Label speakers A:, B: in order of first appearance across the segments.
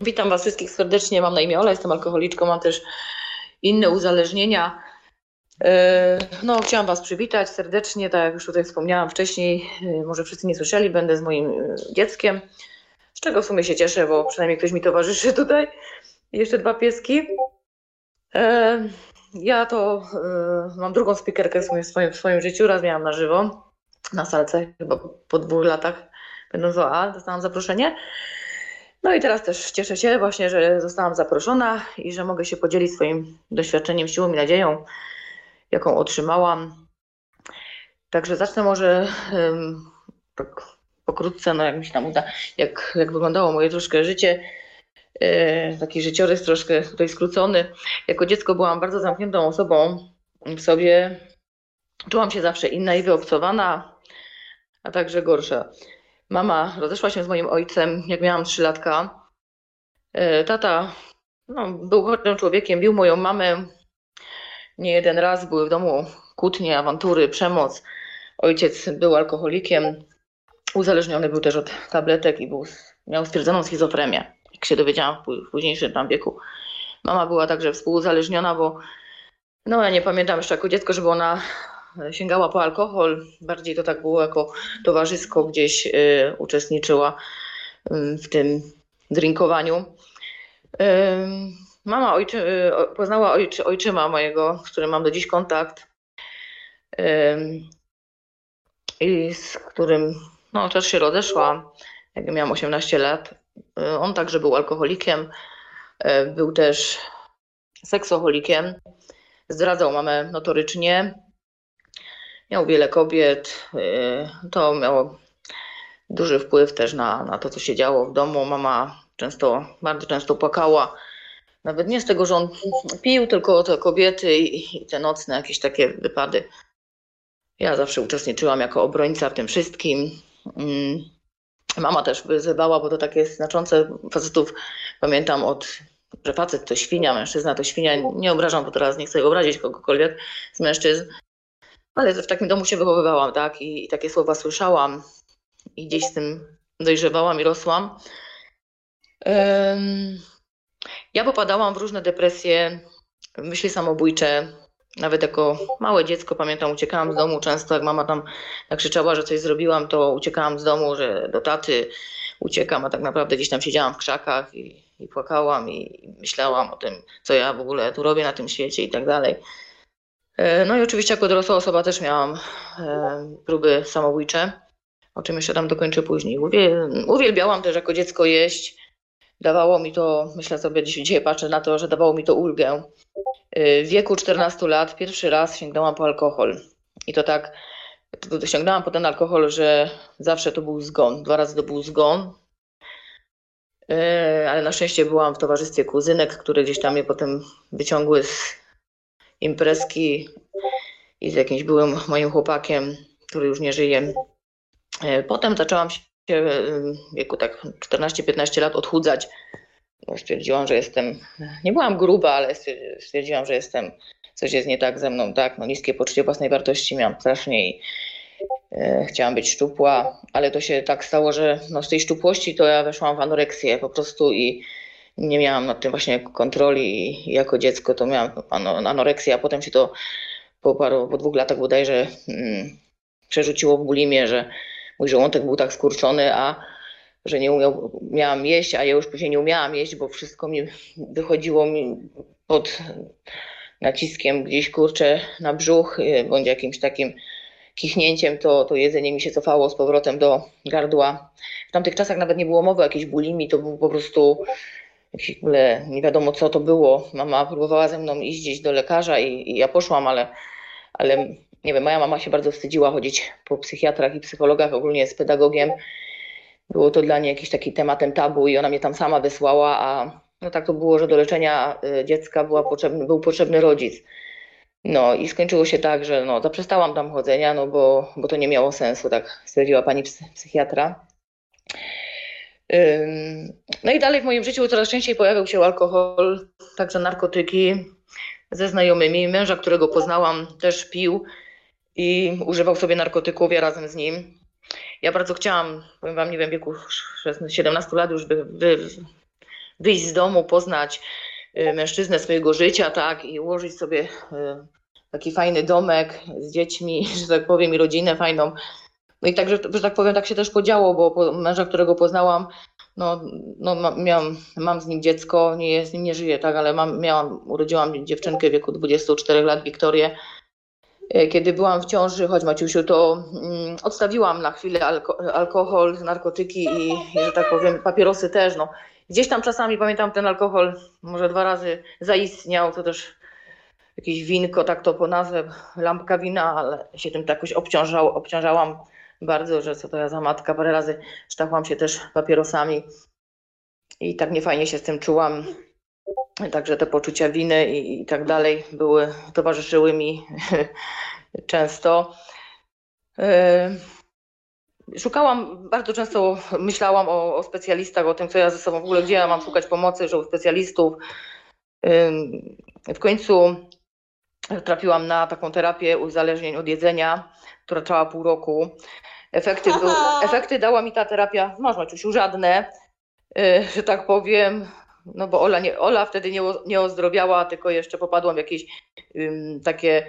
A: Witam Was wszystkich serdecznie. Mam na imię Ola, jestem alkoholiczką, mam też inne uzależnienia. E, No, chciałam Was przywitać serdecznie, tak jak już tutaj wspomniałam wcześniej, e, może wszyscy nie słyszeli, będę z moim e, dzieckiem, z czego w sumie się cieszę, bo przynajmniej ktoś mi towarzyszy tutaj. Jeszcze dwa pieski. Ja to mam drugą speakerkę w swoim, w swoim, w swoim życiu, raz miałam na żywo, na salce, chyba po dwóch latach, będąc OA, dostałam zaproszenie. No i teraz też cieszę się właśnie, że zostałam zaproszona i że mogę się podzielić swoim doświadczeniem, siłą i nadzieją, jaką otrzymałam. Także zacznę może em, tak pokrótce, no jak mi się tam uda, jak, jak wyglądało moje troszkę życie. E, taki życiorys troszkę tutaj skrócony. Jako dziecko byłam bardzo zamkniętą osobą w sobie. Czułam się zawsze inna i wyobcowana, a także gorsza. Mama rozeszła się z moim ojcem, jak miałam 3 latka. E, Tata no, był chorym człowiekiem, bił moją mamę. Nie jeden raz były w domu kłótnie, awantury, przemoc. Ojciec był alkoholikiem, uzależniony był też od tabletek i był, miał stwierdzoną schizofrenię, jak się dowiedziałam w pó- w późniejszym tam wieku. Mama była także współuzależniona, bo no ja nie pamiętam jeszcze jako dziecko, żeby ona sięgała po alkohol. Bardziej to tak było jako towarzysko gdzieś y, uczestniczyła y, w tym drinkowaniu. Ym, Mama ojczy, y, poznała ojczy, ojczyma mojego, z którym mam do dziś kontakt ym, i z którym no, też się rozeszła, jak miałam 18 lat. Y, On także był alkoholikiem, y, był też seksoholikiem. Zdradzał mamę notorycznie. Miał wiele kobiet. y, To miało duży wpływ też na, na to, co się działo w domu. Mama często, bardzo często płakała. Nawet nie z tego, że on pił, tylko te kobiety i, i te nocne jakieś takie wypady. Ja zawsze uczestniczyłam jako obrońca w tym wszystkim. Mm. Mama też wyzywała, bo to takie znaczące facetów pamiętam od, że facet to świnia, mężczyzna to świnia. Nie obrażam, bo teraz nie chcę obrazić kogokolwiek z mężczyzn. Ale w takim domu się wychowywałam, tak? I, i takie słowa słyszałam i gdzieś z tym dojrzewałam i rosłam. Em, Ja popadałam w różne depresje, myśli samobójcze. Nawet jako małe dziecko pamiętam, uciekałam z domu często, jak mama tam nakrzyczała, że coś zrobiłam, to uciekałam z domu, że do taty uciekam, a tak naprawdę gdzieś tam siedziałam w krzakach i, i płakałam i myślałam o tym, co ja w ogóle tu robię na tym świecie i tak dalej. E, No i oczywiście jako dorosła osoba też miałam e, próby samobójcze, o czym jeszcze tam dokończę później. Uwiel- Uwielbiałam też jako dziecko jeść. Dawało mi to, myślę sobie dzisiaj patrzę na to, że dawało mi to ulgę. Y, W wieku 14 lat pierwszy raz sięgnęłam po alkohol. I to tak, sięgnęłam po ten alkohol, że zawsze to był zgon. Dwa razy to był zgon. Ale na szczęście byłam w towarzystwie kuzynek, które gdzieś tam mnie potem wyciągły z imprezki i z jakimś byłym moim chłopakiem, który już nie żyje. Y, Potem zaczęłam się y, w wieku tak 14-15 lat odchudzać stwierdziłam, że jestem, nie byłam gruba, ale stwier- stwierdziłam, że jestem, coś jest nie tak ze mną, tak, no niskie poczucie własnej wartości miałam strasznie i e, chciałam być szczupła, ale to się tak stało, że no, z tej szczupłości to ja weszłam w anoreksję po prostu i nie miałam nad tym właśnie kontroli i jako dziecko to miałam ano- anoreksję, a potem się to po paru, po dwóch latach bodajże mm, przerzuciło w bulimię, że mój żołądek był tak skurczony, a że nie umiał, miałam jeść, a ja już później nie umiałam jeść, bo wszystko mi wychodziło mi pod naciskiem gdzieś kurczę na brzuch, y, bądź jakimś takim kichnięciem, to, to jedzenie mi się cofało z powrotem do gardła. W tamtych czasach nawet nie było mowy o jakiejś bulimi, to był po prostu w ogóle nie wiadomo co to było. Mama próbowała ze mną iść gdzieś do lekarza i, i ja poszłam, ale, ale nie wiem, moja mama się bardzo wstydziła chodzić po psychiatrach i psychologach, ogólnie z pedagogiem. Było to dla niej jakiś taki tematem tabu i ona mnie tam sama wysłała, a no tak to było, że do leczenia y, dziecka była potrzebny, był potrzebny rodzic. No i skończyło się tak, że no, zaprzestałam tam chodzenia, no bo, bo to nie miało sensu, tak stwierdziła pani psy- psychiatra. No i dalej w moim życiu coraz częściej pojawiał się alkohol, także narkotyki ze znajomymi. Męża, którego poznałam, też pił i używał sobie narkotyków, ja razem z nim. Ja bardzo chciałam, powiem wam, nie wiem, w wieku 16 17 lat już wy, wy, wyjść z domu, poznać y, mężczyznę swojego życia, tak, i ułożyć sobie y, taki fajny domek z dziećmi, że tak powiem, i rodzinę fajną. No i także, że tak powiem, tak się też podziało, bo męża, którego poznałam, no, no miałam, mam z nim dziecko, nie, jest, nie żyje, tak, ale mam, miałam, urodziłam dziewczynkę w wieku 24 lat, Wiktorię. E, kiedy byłam w ciąży, choć Maciusiu, to mm, odstawiłam na chwilę alko alkohol, narkotyki i, że tak powiem, papierosy też. No. Gdzieś tam czasami, pamiętam, ten alkohol może dwa razy zaistniał, to też jakieś winko, tak to po nazwę, lampka wina, ale się tym tak jakoś obciążał, obciążałam bardzo, że co to ja za matka, parę razy sztachłam się też papierosami i tak niefajnie się z tym czułam. Także te poczucia winy i, i tak dalej były, towarzyszyły mi często. E, szukałam, bardzo często myślałam o, o, specjalistach, o tym, co ja ze sobą w ogóle, gdzie ja mam szukać pomocy, że u specjalistów. W końcu trafiłam na taką terapię uzależnień od jedzenia, która trwała pół roku. Efekty, był, efekty dała mi ta terapia, masz Maciusiu, żadne, y, że tak powiem, no bo Ola, nie, Ola wtedy nie, nie ozdrowiała, tylko jeszcze popadłam w jakieś um, takie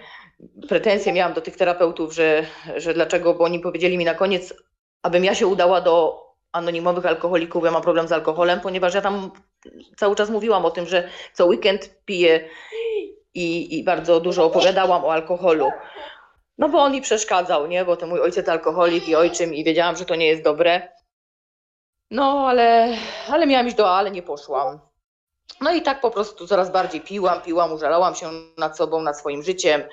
A: pretensje miałam do tych terapeutów, że, że dlaczego, bo oni powiedzieli mi na koniec, abym ja się udała do anonimowych alkoholików, ja mam problem z alkoholem, ponieważ ja tam cały czas mówiłam o tym, że co weekend piję i, i bardzo dużo opowiadałam o alkoholu. No bo on mi przeszkadzał, nie? Bo to mój ojciec alkoholik i ojczym i wiedziałam, że to nie jest dobre. No ale, ale miałam iść do A, ale nie poszłam. No i tak po prostu coraz bardziej piłam, piłam, użalałam się nad sobą, nad swoim życiem.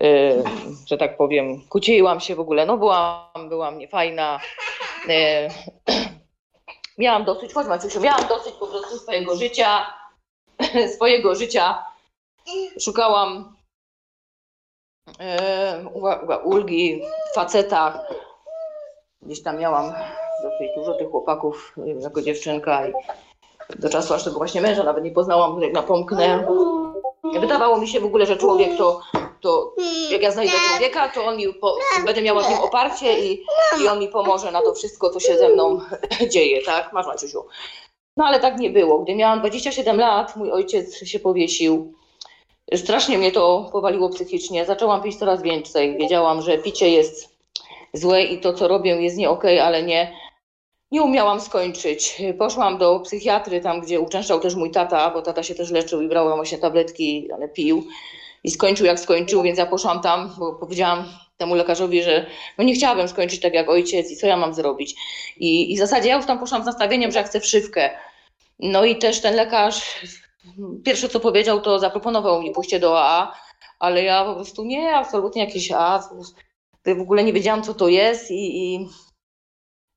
A: Yy, że tak powiem, kuciłam się w ogóle, no byłam, byłam niefajna. Yy, miałam dosyć, chodź Maciusiu, miałam dosyć po prostu swojego życia, swojego życia. Szukałam e, ulgi w facetach. Gdzieś tam miałam dosyć dużo tych chłopaków e, jako dziewczynka i do czasu aż tego właśnie męża nawet nie poznałam, jak napomknę. Wydawało mi się w ogóle, że człowiek to, to jak ja znajdę człowieka, to on mi po, będę miała w nim oparcie i, i on mi pomoże na to wszystko, co się ze mną dzieje, tak? Masz Maciusiu. No ale tak nie było. Gdy miałam 27 lat, mój ojciec się powiesił. Strasznie mnie to powaliło psychicznie. Zaczęłam pić coraz więcej. Wiedziałam, że picie jest złe i to, co robię, jest nie okej, okay, ale nie, nie umiałam skończyć. Poszłam do psychiatry, tam gdzie uczęszczał też mój tata, bo tata się też leczył i brał właśnie tabletki, ale pił. I skończył jak skończył, więc ja poszłam tam, bo powiedziałam temu lekarzowi, że no nie chciałabym skończyć tak jak ojciec i co ja mam zrobić. I, i w zasadzie ja już tam poszłam z nastawieniem, że ja chcę wszywkę. No i też ten lekarz Pierwsze co powiedział, to zaproponował mi pójście do AA, ale ja po prostu nie, absolutnie jakieś AA. W ogóle nie wiedziałam, co to jest i, i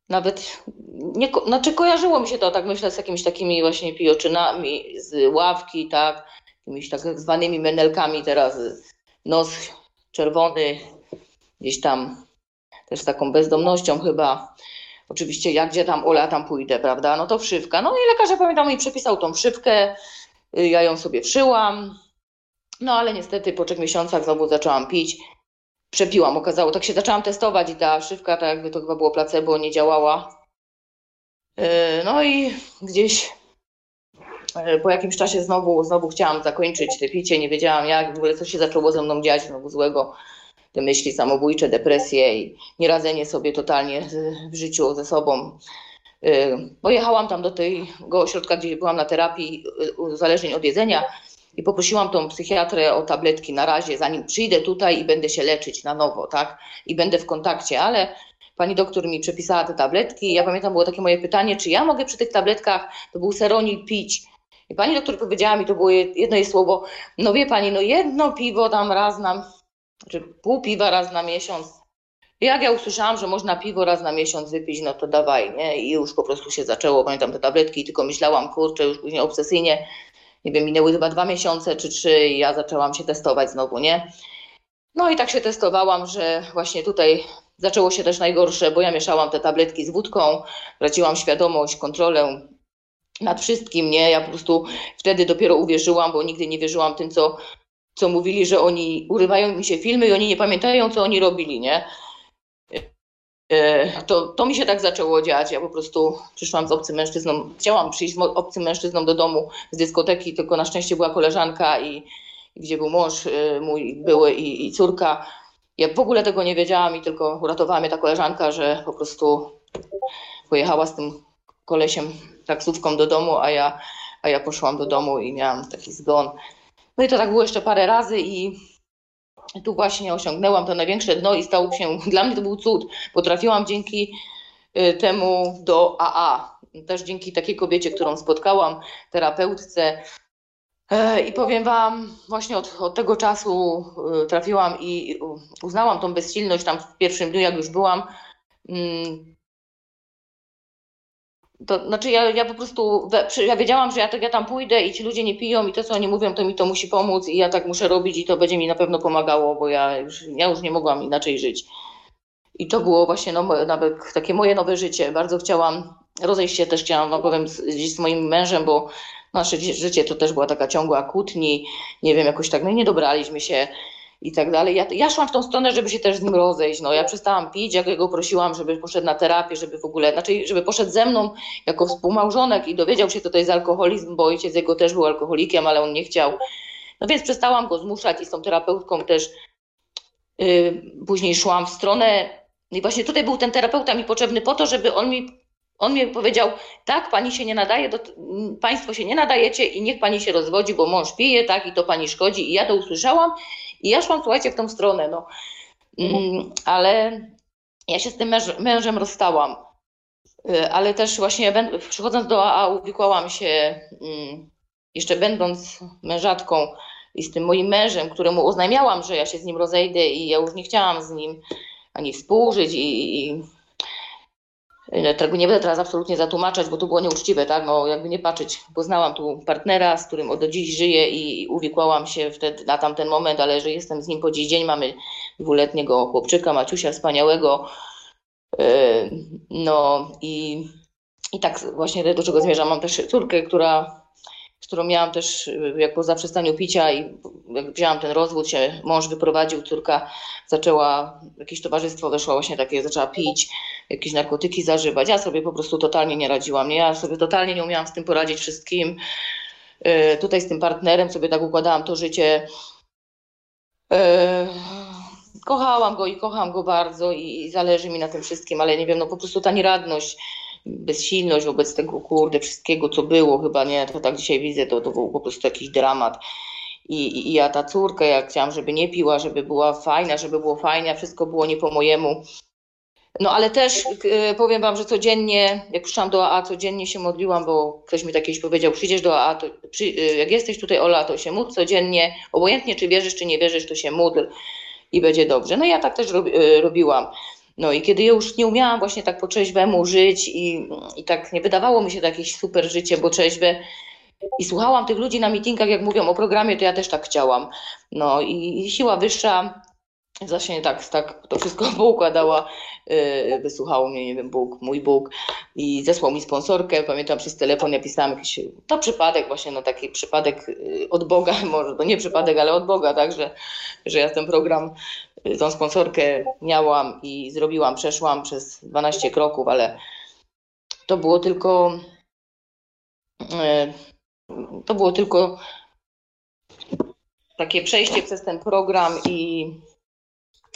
A: nawet nie, znaczy kojarzyło mi się to, tak myślę, z jakimiś takimi właśnie pijoczynami z ławki, tak, jakimiś tak zwanymi menelkami teraz, nos czerwony, gdzieś tam też z taką bezdomnością chyba. Oczywiście jak gdzie tam Ola, tam pójdę, prawda, no to wszywka. No i lekarz, pamiętam, mi przepisał tą wszywkę, ja ją sobie wszyłam. No ale niestety po trzech miesiącach znowu zaczęłam pić. Przepiłam, okazało, tak się zaczęłam testować i ta szywka, tak jakby to chyba było placebo, nie działała. Y, no i gdzieś y, po jakimś czasie znowu, znowu chciałam zakończyć te picie, nie wiedziałam jak, w ogóle co się zaczęło ze mną dziać, znowu złego. Te myśli samobójcze, depresje i nieradzenie sobie totalnie w życiu ze sobą. Y, pojechałam tam do tego ośrodka, gdzie byłam na terapii y, uzależnień od jedzenia i poprosiłam tą psychiatrę o tabletki na razie, zanim przyjdę tutaj i będę się leczyć na nowo, tak? I będę w kontakcie, ale pani doktor mi przepisała te tabletki. Ja pamiętam, było takie moje pytanie, czy ja mogę przy tych tabletkach, to był seronil, pić. I pani doktor powiedziała mi, to było jedno jej słowo, no wie pani, no jedno piwo tam raz na, czy pół piwa raz na miesiąc, jak ja usłyszałam, że można piwo raz na miesiąc wypić, no to dawaj, nie? I już po prostu się zaczęło, pamiętam te tabletki, tylko myślałam, kurczę, już później obsesyjnie, nie wiem, minęły chyba dwa miesiące czy trzy i ja zaczęłam się testować znowu, nie? No i tak się testowałam, że właśnie tutaj zaczęło się też najgorsze, bo ja mieszałam te tabletki z wódką, traciłam świadomość, kontrolę nad wszystkim, nie? Ja po prostu wtedy dopiero uwierzyłam, bo nigdy nie wierzyłam tym, co, co mówili, że oni urywają mi się filmy i oni nie pamiętają, co oni robili, nie? E, to, to mi się tak zaczęło dziać. Ja po prostu przyszłam z obcym mężczyzną. Chciałam przyjść z obcym mężczyzną do domu z dyskoteki, tylko na szczęście była koleżanka i gdzie był mąż e, mój były i, i córka. Ja w ogóle tego nie wiedziałam i tylko uratowała mnie ta koleżanka, że po prostu pojechała z tym kolesiem taksówką do domu, a ja, a ja poszłam do domu i miałam taki zgon. No i to tak było jeszcze parę razy i tu właśnie osiągnęłam to największe dno i stało się, dla mnie to był cud. Potrafiłam dzięki y, temu do AA. Też dzięki takiej kobiecie, którą spotkałam, terapeutce. E, I powiem Wam, właśnie od, od tego czasu y, trafiłam i uznałam tą bezsilność tam w pierwszym dniu, jak już byłam. To znaczy ja, ja po prostu, ja wiedziałam, że ja, ja tam pójdę i ci ludzie nie piją i to, co oni mówią, to mi to musi pomóc i ja tak muszę robić i to będzie mi na pewno pomagało, bo ja już, ja już nie mogłam inaczej żyć. I to było właśnie no, nawet takie moje nowe życie. Bardzo chciałam, rozejść się też chciałam, wam powiem, z, z moim mężem, bo nasze życie to też była taka ciągła kłótni, nie wiem, jakoś tak, no nie dobraliśmy się i tak dalej. Ja, ja szłam w tą stronę, żeby się też z nim rozejść. No, ja przestałam pić, jak go prosiłam, żeby poszedł na terapię, żeby w ogóle, znaczy, żeby poszedł ze mną jako współmałżonek i dowiedział się, co to jest alkoholizm, bo ojciec jego też był alkoholikiem, ale on nie chciał. No więc przestałam go zmuszać i z tą terapeutką też yy, później szłam w stronę. I właśnie tutaj był ten terapeuta mi potrzebny po to, żeby on mi on mi powiedział, tak, pani się nie nadaje, do, państwo się nie nadajecie i niech pani się rozwodzi, bo mąż pije, tak, i to pani szkodzi. I ja to usłyszałam i ja szłam, słuchajcie, w tą stronę, no. Mm, ale ja się z tym męż, mężem rozstałam. Y, ale też właśnie przychodząc do AA uwikłałam się, mm, jeszcze będąc mężatką i z tym moim mężem, któremu oznajmiałam, że ja się z nim rozejdę i ja już nie chciałam z nim ani współżyć i, i tego nie będę teraz absolutnie zatłumaczać, bo to było nieuczciwe, tak? No, jakby nie patrzeć. Poznałam tu partnera, z którym do dziś żyję i uwikłałam się wtedy na tamten moment, ale że jestem z nim po dziś dzień. Mamy dwuletniego chłopczyka, Maciusia, wspaniałego. Yy, no i, i tak właśnie do czego zmierzam. Mam też córkę, która z którą miałam też, jak po zaprzestaniu picia i jak wzięłam ten rozwód, się mąż wyprowadził, córka zaczęła, jakieś towarzystwo weszło właśnie takie, zaczęła pić, jakieś narkotyki zażywać. Ja sobie po prostu totalnie nie radziłam. Ja sobie totalnie nie umiałam z tym poradzić wszystkim. E, tutaj z tym partnerem sobie tak układałam to życie. E, kochałam go i kocham go bardzo i zależy mi na tym wszystkim, ale nie wiem, no po prostu ta nieradność, bezsilność wobec tego kurde wszystkiego, co było, chyba nie, to tak dzisiaj widzę, to, to był po prostu jakiś dramat. I, I ja ta córka, jak chciałam, żeby nie piła, żeby była fajna, żeby było fajnie, a wszystko było nie po mojemu. No ale też y, powiem Wam, że codziennie, jak przyszłam do AA, codziennie się modliłam, bo ktoś mi tak powiedział, przyjdziesz do AA, to, przy, y, jak jesteś tutaj Ola, to się módl codziennie, obojętnie czy wierzysz, czy nie wierzysz, to się módl i będzie dobrze. No ja tak też y, robiłam. No i kiedy już nie umiałam właśnie tak po trzeźwemu żyć i, i tak nie wydawało mi się to jakieś super życie, bo trzeźwe i słuchałam tych ludzi na mitingach, jak mówią o programie, to ja też tak chciałam. No i siła wyższa właśnie tak, tak to wszystko poukładała, yy, wysłuchał mnie, nie wiem, Bóg, mój Bóg i zesłał mi sponsorkę, pamiętam przez telefon, ja pisałam jakiś, to przypadek właśnie, no taki przypadek yy, od Boga, może to nie przypadek, ale od Boga, tak, że, ja ten program, yy, tą sponsorkę miałam i zrobiłam, przeszłam przez 12 kroków, ale to było tylko, yy, to było tylko takie przejście przez ten program i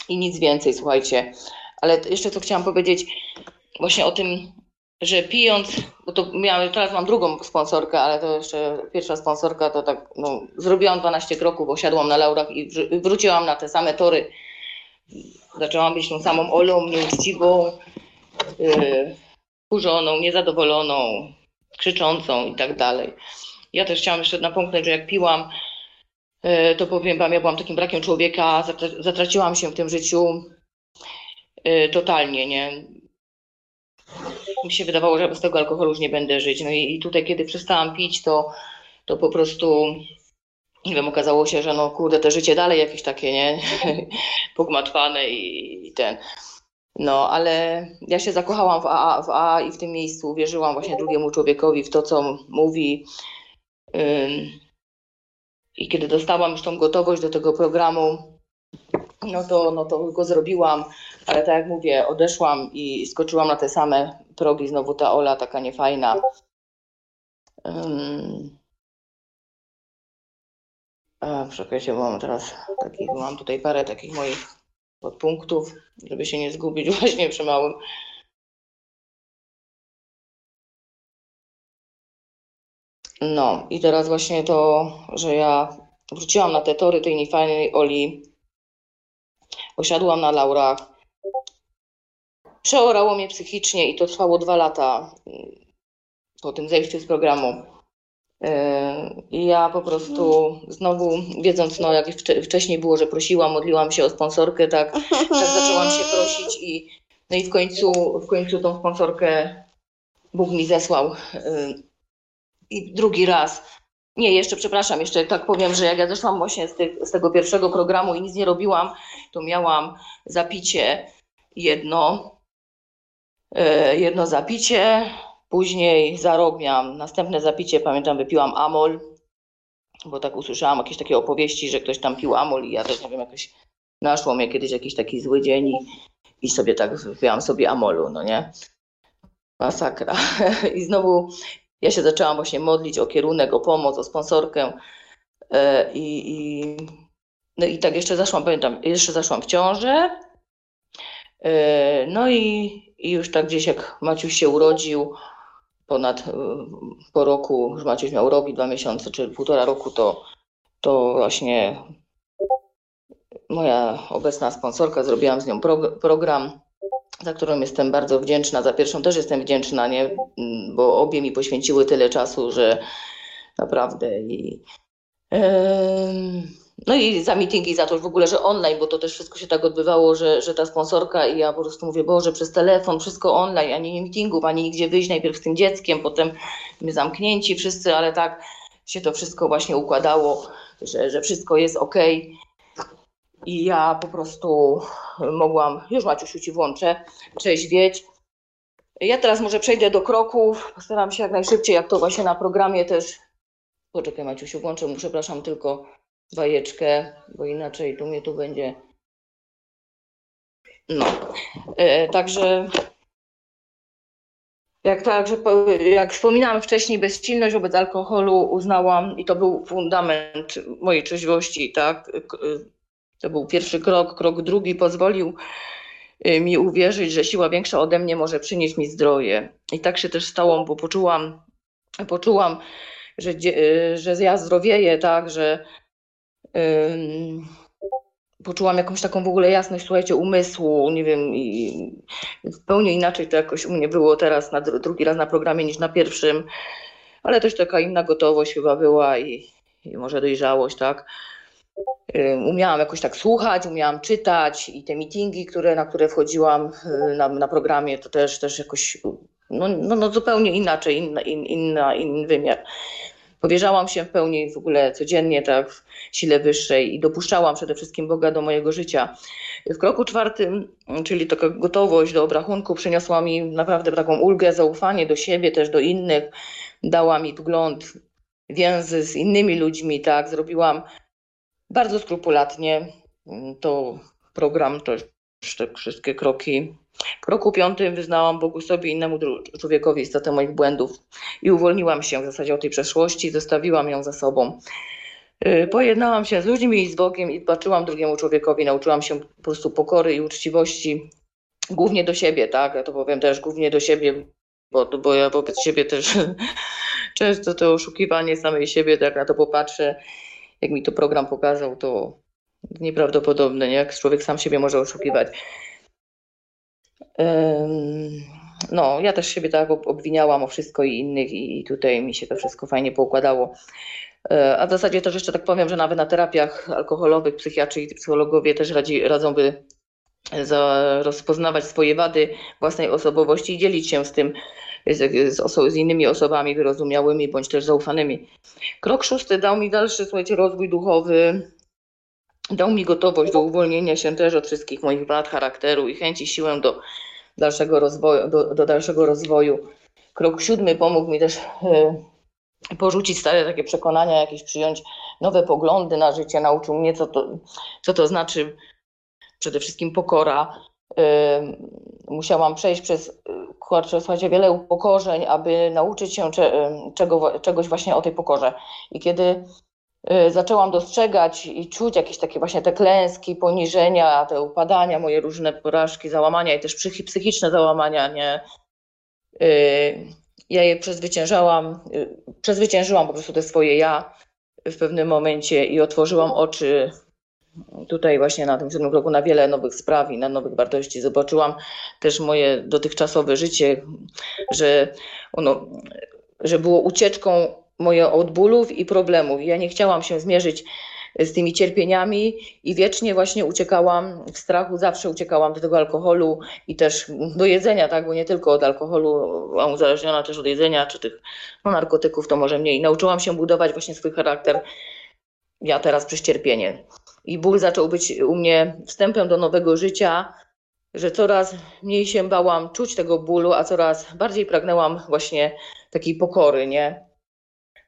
A: i nic więcej, słuchajcie. Ale jeszcze co chciałam powiedzieć właśnie o tym, że pijąc, bo to teraz mam drugą sponsorkę, ale to jeszcze pierwsza sponsorka to tak, no, zrobiłam 12 kroków, osiadłam na laurach i wróciłam na te same tory. Zaczęłam być tą samą Olą, nieuczciwą, yy, kurzoną, niezadowoloną, krzyczącą i tak dalej. Ja też chciałam jeszcze napomknąć, że jak piłam, to powiem Wam, ja byłam takim brakiem człowieka, zatraciłam się w tym życiu e, totalnie, nie. Mi się wydawało, że bez tego alkoholu już nie będę żyć. No i, tutaj, kiedy przestałam pić, to, to po prostu, nie wiem, okazało się, że no kurde, to życie dalej jakieś takie, nie, pogmatwane i, i ten. No, ale ja się zakochałam w AA, w AA i w tym miejscu wierzyłam właśnie drugiemu człowiekowi w to, co mówi. I kiedy dostałam już tą gotowość do tego programu, no to, no to go zrobiłam, ale tak jak mówię, odeszłam i skoczyłam na te same progi, znowu ta Ola taka niefajna. Um, a, bo mam teraz takich, mam tutaj parę takich moich podpunktów, żeby się nie zgubić właśnie przy małym. No i teraz właśnie to, że ja wróciłam na te tory tej niefajnej Oli, osiadłam na laurach, przeorało mnie psychicznie i to trwało dwa lata mm, po tym zejściu z programu. Yy, I ja po prostu znowu, wiedząc, no jak wcześniej było, że prosiłam, modliłam się o sponsorkę, tak, tak zaczęłam się prosić i no i w końcu, w końcu tą sponsorkę Bóg mi zesłał. I drugi raz. Nie, jeszcze przepraszam, jeszcze tak powiem, że jak ja zeszłam właśnie z, tych, z tego pierwszego programu i nic nie robiłam, to miałam zapicie jedno, yy, jedno zapicie, Później za rok miałam następne zapicie, pamiętam, wypiłam amol, bo tak usłyszałam jakieś takie opowieści, że ktoś tam pił amol i ja też nie wiem, jakoś naszło mnie kiedyś jakiś taki zły dzień i, i sobie tak wypiłam sobie amolu, no nie? Masakra. I znowu ja się zaczęłam właśnie modlić o kierunek, o pomoc, o sponsorkę e, i, i no i tak jeszcze zaszłam, pamiętam, jeszcze zaszłam w ciążę. E, no i, i już tak gdzieś jak Maciuś się urodził, ponad y, po roku, że Maciuś miał rok i dwa miesiące, czy półtora roku, to, to właśnie moja obecna sponsorka, zrobiłam z nią pro, program, za którą jestem bardzo wdzięczna. Za pierwszą też jestem wdzięczna, nie? bo obie mi poświęciły tyle czasu, że naprawdę i no i za meetingi, za to w ogóle, że online, bo to też wszystko się tak odbywało, że, że ta sponsorka i ja po prostu mówię, Boże, przez telefon, wszystko online, ani nie meetingów, ani nigdzie wyjść, najpierw z tym dzieckiem, potem my zamknięci wszyscy, ale tak się to wszystko właśnie układało, że, że wszystko jest ok. I ja po prostu mogłam, już Maciusiu Ci włączę, cześć wieć. Ja teraz może przejdę do kroków, postaram się jak najszybciej, jak to właśnie na programie też, poczekaj Maciusiu, włączę, przepraszam tylko bajeczkę, bo inaczej tu mnie tu będzie. No. E, także jak, także, jak wspominałam wcześniej, bezsilność wobec alkoholu uznałam i to był fundament mojej trzeźwości, tak? To był pierwszy krok. Krok drugi pozwolił e, mi uwierzyć, że siła większa ode mnie może przynieść mi zdrowie. I tak się też stało, bo poczułam, poczułam że, e, że ja zdrowieję, tak, że, poczułam jakąś taką w ogóle jasność, słuchajcie, umysłu, nie wiem, i zupełnie inaczej to jakoś u mnie było teraz na drugi raz na programie niż na pierwszym, ale też taka inna gotowość chyba była i, i może dojrzałość, tak. Umiałam jakoś tak słuchać, umiałam czytać i te meetingi, które, na które wchodziłam na, na programie, to też, też jakoś no, no, no zupełnie inaczej, inna, in, inna, inny wymiar powierzałam się w pełni w ogóle codziennie tak w sile wyższej i dopuszczałam przede wszystkim Boga do mojego życia. W kroku czwartym, czyli taka gotowość do obrachunku, przyniosła mi naprawdę taką ulgę, zaufanie do siebie, też do innych, dała mi wgląd, więzy z innymi ludźmi, tak, zrobiłam bardzo skrupulatnie to program, to te wszystkie kroki. W kroku piątym wyznałam Bogu sobie innemu człowiekowi istotę moich błędów i uwolniłam się w zasadzie od tej przeszłości, zostawiłam ją za sobą. Y, pojednałam się z ludźmi i z Bogiem i baczyłam drugiemu człowiekowi, nauczyłam się po prostu pokory i uczciwości, głównie do siebie, tak, ja to powiem też głównie do siebie, bo, bo ja wobec siebie też często to oszukiwanie samej siebie, tak na to popatrzę, jak mi to program pokazał, to nieprawdopodobne, nie? jak człowiek sam siebie może oszukiwać. No, ja też siebie tak obwiniałam o wszystko i innych i tutaj mi się to wszystko fajnie poukładało. E, a w zasadzie też jeszcze tak powiem, że nawet na terapiach alkoholowych psychiatrzy i psychologowie też radzi, radzą by rozpoznawać swoje wady własnej osobowości i dzielić się z tym z, oso z innymi osobami wyrozumiałymi bądź też zaufanymi. Krok szósty dał mi dalszy, słuchajcie, rozwój duchowy, Dał mi gotowość do uwolnienia się też od wszystkich moich wad charakteru i chęci, siłę do dalszego rozwoju. Do, do dalszego rozwoju. Krok siódmy pomógł mi też y, porzucić stare takie przekonania, jakieś przyjąć nowe poglądy na życie. Nauczył mnie, co to, co to znaczy przede wszystkim pokora. Musiałam przejść przez kurczę, słuchajcie, wiele upokorzeń, aby nauczyć się czego, czegoś właśnie o tej pokorze. I kiedy zaczęłam dostrzegać i czuć jakieś takie właśnie te klęski, poniżenia, te upadania, moje różne porażki, załamania i też psychiczne załamania, nie? Ja je przezwyciężałam, przezwyciężyłam po prostu te swoje ja w pewnym momencie i otworzyłam oczy tutaj właśnie na tym siódmym kroku na wiele nowych spraw i na nowych wartości. Zobaczyłam też moje dotychczasowe życie, że ono, że było ucieczką moje od bólów i problemów. Ja nie chciałam się zmierzyć z tymi cierpieniami i wiecznie właśnie uciekałam w strachu, zawsze uciekałam do tego alkoholu i też do jedzenia, tak, bo nie tylko od alkoholu, a uzależniona też od jedzenia czy tych no, narkotyków, to może mniej. Nauczyłam się budować właśnie swój charakter, ja teraz przez cierpienie. I ból zaczął być u mnie wstępem do nowego życia, że coraz mniej się bałam czuć tego bólu, a coraz bardziej pragnęłam właśnie takiej pokory, nie?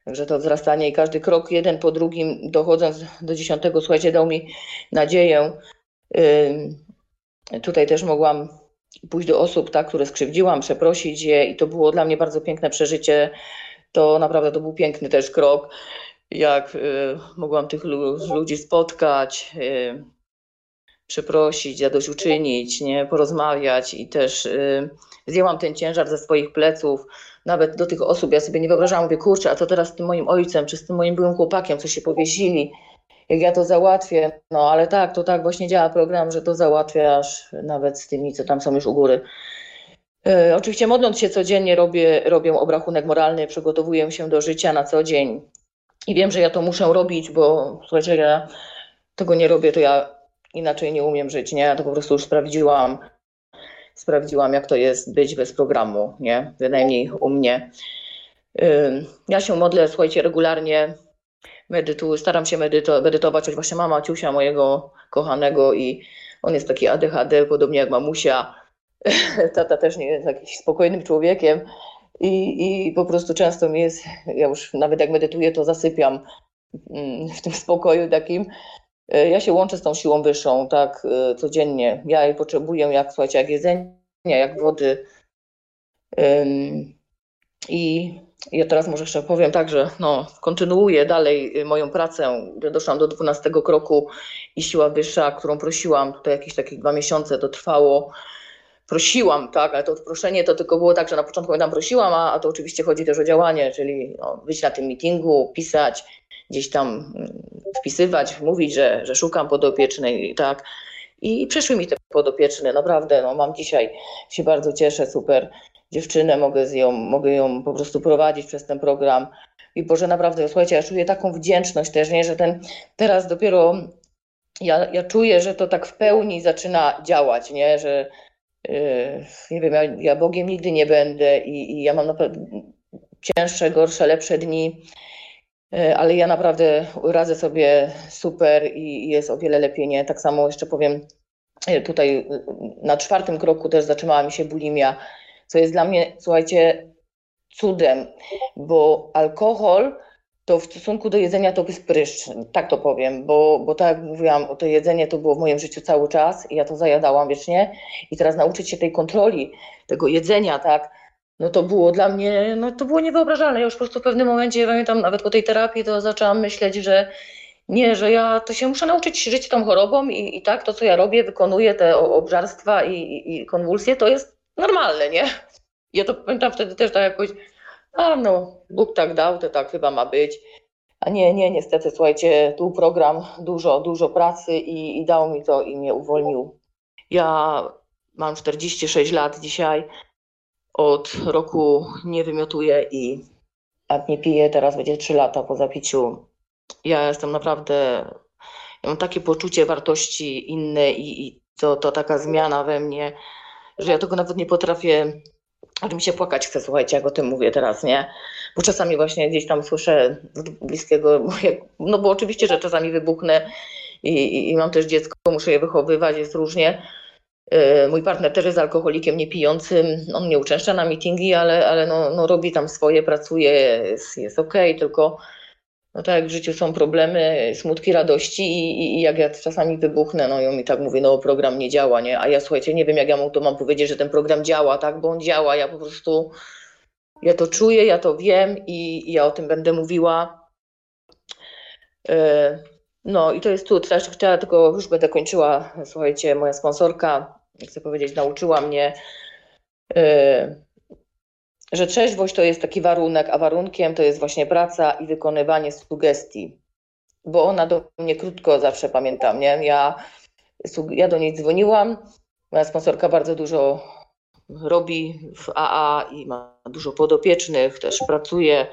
A: Także to wzrastanie i każdy krok jeden po drugim, dochodząc do dziesiątego, słuchajcie, dał mi nadzieję. Tutaj też mogłam pójść do osób, tak, które skrzywdziłam, przeprosić je i to było dla mnie bardzo piękne przeżycie. To naprawdę to był piękny też krok, jak y, mogłam tych ludzi spotkać, y, przeprosić, zadośćuczynić, nie, porozmawiać i też y, zdjęłam ten ciężar ze swoich pleców, nawet do tych osób, ja sobie nie wyobrażałam, mówię, kurczę, a co teraz z tym moim ojcem, czy z tym moim byłym chłopakiem, co się powiesili, jak ja to załatwię, no ale tak, to tak właśnie działa program, że to załatwiasz nawet z tymi, co tam są już u góry. Oczywiście modląc się codziennie robię, robię obrachunek moralny, przygotowuję się do życia na co dzień i wiem, że ja to muszę robić, bo słuchajcie, ja tego nie robię, to ja inaczej nie umiem żyć, nie? Ja to po prostu już sprawdziłam sprawdziłam, jak to jest być bez programu, nie? Bynajmniej u mnie. Ja się modlę, słuchajcie, regularnie medytuję, staram się medyto, medytować, choć właśnie mama Ciusia, mojego kochanego i on jest taki ADHD, podobnie jak mamusia. Tata też nie jest jakimś spokojnym człowiekiem i, i po prostu często mi jest, ja już nawet jak medytuję, to zasypiam mm, w tym spokoju takim, E, ja się łączę z tą siłą wyższą, tak, e, codziennie. Ja jej potrzebuję, jak, słuchajcie, jak jedzenia, jak wody. I ja teraz może jeszcze powiem tak, że no, kontynuuję dalej moją pracę. Doszłam do 12 kroku i siła wyższa, którą prosiłam, tutaj jakieś takie dwa miesiące to trwało. Prosiłam, tak, ale to proszenie to tylko było tak, że na początku tam prosiłam, a, a to oczywiście chodzi też o działanie, czyli no, być na tym meetingu, pisać, gdzieś tam mm, wpisywać, mówić, że, że szukam podopiecznej, tak. I przyszły mi te podopieczne, naprawdę, no mam dzisiaj, się bardzo cieszę, super dziewczynę, mogę, z ją, mogę ją po prostu prowadzić przez ten program. I Boże, naprawdę, słuchajcie, ja czuję taką wdzięczność też, nie, że ten teraz dopiero ja, ja czuję, że to tak w pełni zaczyna działać, nie, że nie wiem, ja, ja Bogiem nigdy nie będę i, i ja mam naprawdę cięższe, gorsze, lepsze dni, E, ale ja naprawdę radzę sobie super i jest o wiele lepiej. Nie? Tak samo jeszcze powiem, e, tutaj na czwartym kroku też zaczynała mi się bulimia, co jest dla mnie, słuchajcie, cudem, bo alkohol to w stosunku do jedzenia to jest pryszcz, tak to powiem, bo, bo tak jak mówiłam, to jedzenie to było w moim życiu cały czas i ja to zajadałam wiecznie i teraz nauczyć się tej kontroli, tego jedzenia, tak, no to było dla mnie, no to było niewyobrażalne. Ja już po prostu w pewnym momencie, pamiętam nawet po tej terapii, to zaczęłam myśleć, że nie, że ja to się muszę nauczyć żyć tą chorobą i, i tak to, co ja robię, wykonuję te obżarstwa i, i, i konwulsje, to jest normalne, nie? Ja to pamiętam wtedy też tak jakoś, a no, Bóg tak dał, to tak chyba ma być. A nie, nie, niestety, słuchajcie, tu program, dużo, dużo pracy i, i dał mi to i mnie uwolnił. Ja mam 46 lat dzisiaj, od roku nie wymiotuję i jak nie piję, teraz będzie 3 lata po zapiciu. Ja jestem naprawdę, ja mam takie poczucie wartości inne i, i to, to taka zmiana we mnie, że ja tego nawet nie potrafię, aż mi się płakać chce, słuchajcie, jak o tym mówię teraz, nie? Bo czasami właśnie gdzieś tam słyszę bliskiego, no bo oczywiście, że czasami wybuchnę i, i, mam też dziecko, muszę je wychowywać, jest różnie, E, mój partner też jest alkoholikiem niepijącym. On nie uczęszcza na meetingi, ale, ale no, no robi tam swoje, pracuje, jest, jest okej, okay, tylko no tak jak w życiu są problemy, smutki, radości i, i, i jak ja czasami wybuchnę, no i on mi tak mówi, no program nie działa, nie? A ja słuchajcie, nie wiem jak ja mu to mam powiedzieć, że ten program działa, tak? Bo on działa, ja po prostu, ja to czuję, ja to wiem i, i ja o tym będę mówiła. E, No i to jest tu, teraz chciała tylko, już będę kończyła, słuchajcie, moja sponsorka, chcę powiedzieć, nauczyła mnie, e, że trzeźwość to jest taki warunek, a warunkiem to jest właśnie praca i wykonywanie sugestii. Bo ona do mnie krótko zawsze pamiętam, nie? Ja, ja do niej dzwoniłam, moja sponsorka bardzo dużo robi w AA i ma dużo podopiecznych, też pracuje.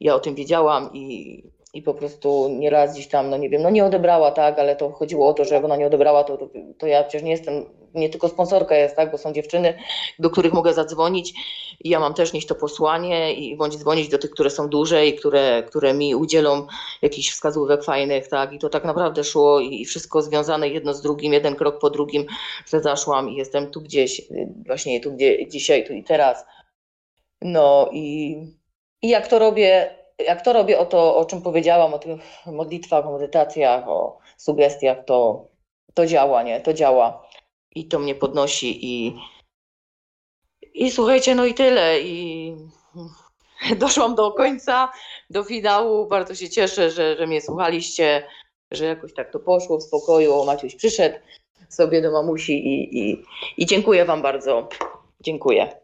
A: Ja o tym wiedziałam i, i po prostu nieraz gdzieś tam, no nie wiem, no nie odebrała, tak, ale to chodziło o to, że jak ona nie odebrała, to, to, to ja przecież nie jestem, nie tylko sponsorka jest, tak, bo są dziewczyny, do których mogę zadzwonić i ja mam też nieść to posłanie i bądź dzwonić do tych, które są duże i które, które mi udzielą jakichś wskazówek fajnych, tak, i to tak naprawdę szło i wszystko związane jedno z drugim, jeden krok po drugim, że zaszłam i jestem tu gdzieś, y, właśnie tu gdzie dzisiaj, tu i teraz. No i, i jak to robię, jak to robię o to, o czym powiedziałam, o tych modlitwach, o medytacjach, o sugestiach, to, to działa, nie? To działa. I to mnie podnosi i, i słuchajcie, no i tyle. I doszłam do końca, do finału. Bardzo się cieszę, że, że mnie słuchaliście, że jakoś tak to poszło w spokoju. Maciuś przyszedł sobie do mamusi i, i, i dziękuję Wam bardzo. Dziękuję.